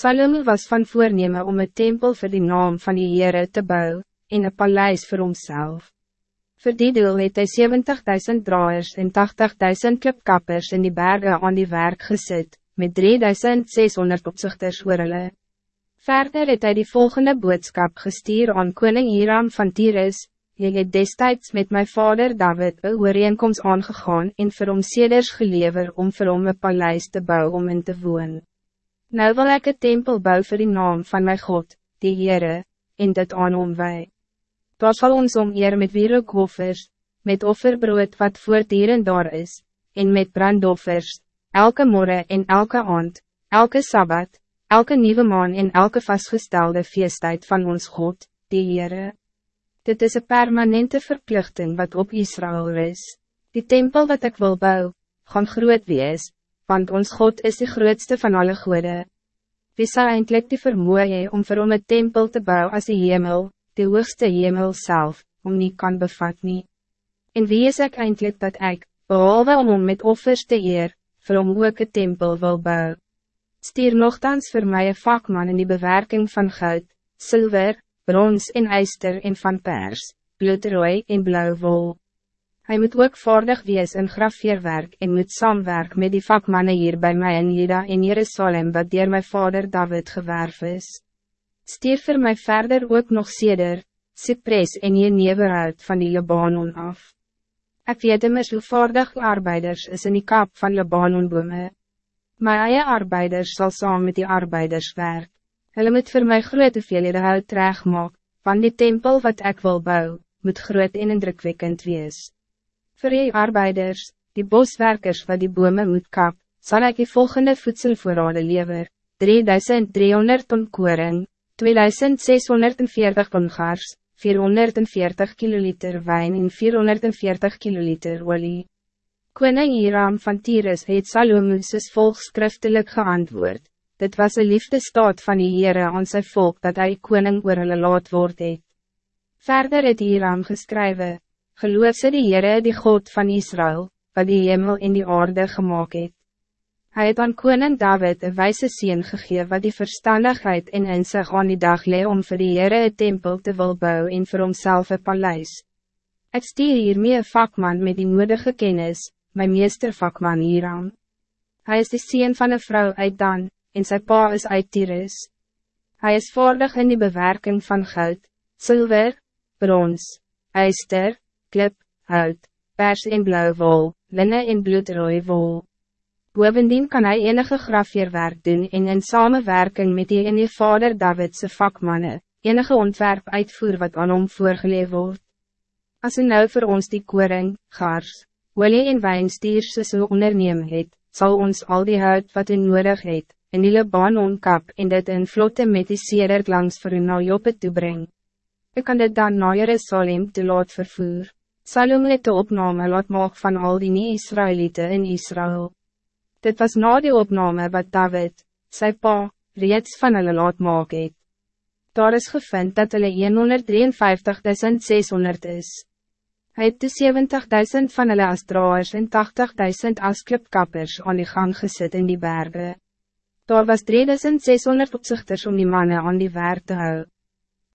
Salome was van voornemen om een tempel voor die naam van die Heere te bouwen, en een paleis voor homself. Voor die doel het hy 70.000 draaiers en 80.000 klipkappers in die bergen aan die werk gezet, met 3.600 opzichters oor hulle. Verder het hy die volgende boodskap gestuur aan koning Hiram van Tyrus, Jy het destijds met mijn vader David een ooreenkomst aangegaan en vir hom seders gelever om vir hom een paleis te bouwen om in te woon. Nou wil ik een tempel bouwen voor die naam van mijn God, die Heere, en dit aan hom wij. Daar sal ons om eer met wierokoffers, met offerbrood wat voortdurend daar is, en met brandoffers, elke morgen en elke aand, elke sabbat, elke nieuwe maan en elke vastgestelde feesttijd van ons God, die Heere. Dit is een permanente verplichting wat op Israël is. Die tempel wat ik wil bouwen, gaan groot wees, want ons God is de grootste van alle goede. Wie zou eindelijk die vermoeien om vir hom een tempel te bouwen als de hemel, de hoogste hemel zelf, om niet kan bevat nie. En wie is ik eindelijk dat ik, behalve om hom met offers te eer, vir hom ook een tempel wil bouwen? Stier nogthans voor mij een vakman in die bewerking van goud, zilver, brons en ijster en van pers, bloedrooi en blauw wol. Hij moet ook vaardig wees in grafeerwerk en moet samenwerk met die vakmannen hier bij mij in Juda en Jerusalem wat dier mijn vader David gewerf is. Stier vir my verder ook nog seder, cypress en je neverhout van die Libanon af. Ik weet immers hoe vaardig arbeiders is in die kap van Libanonbome. My eie arbeiders zal saam met die arbeiders werk. Hulle moet voor mij groot hoeveelhede hout treg maak, van die tempel wat ik wil bouwen, moet groot en indrukwekkend wees. Voor die arbeiders, die boswerkers wat die bome moet kap, zal ik die volgende voedselvoorraden lever, 3300 ton koring, 2640 ton gars, 440 kiloliter wijn en 440 kiloliter olie. Koning Hiram van Tyrus het Salomoes volgskriftelijk geantwoord, dit was een liefdestaat van die Heere aan sy volk dat hij koning oor hulle laat word het. Verder het Hiram geskrywe, geloof sy die Heere die God van Israël, wat die hemel in die aarde gemaakt het. Hij het aan koning David een wijze sien gegee wat die verstandigheid en inzicht aan die dag lee om vir die Heere een tempel te wil bouwen en vir homself een paleis. Ik stier hiermee een vakman met die moedige kennis, mijn meester vakman Hiram. Hij is de sien van een vrouw uit Dan, en sy pa is uit Tyrus. Hij is vaardig in die bewerking van goud, zilver, brons, ijster, klip, hout, pers en blauw wol, linne en bloedrooi wol. Bovendien kan hij enige grafierwerk doen en in samenwerking met die en die vader Davidse vakmannen, enige ontwerp uitvoer wat aan hom voorgeleef word. As hy nou voor ons die koring, gars, olie en wijnstier so onderneem het, zal ons al die hout wat hy nodig het, in die Libanon kap en dit in vlotte met die sedert langs vir u na Joppe toebreng. Ik kan dit dan na Jerusalem te laat vervoer. Salom het de opname laat maak van al die nie-Israëlieten in Israël. Dit was na die opname wat David, sy pa, reeds van hulle laat maak het. Daar is gevind dat hulle 153.600 is. Hij het de 70.000 van hulle as draaiers en 80.000 as klipkappers aan die gang gezet in die bergen. Daar was 3600 opzichters om die mannen aan die werk te houden.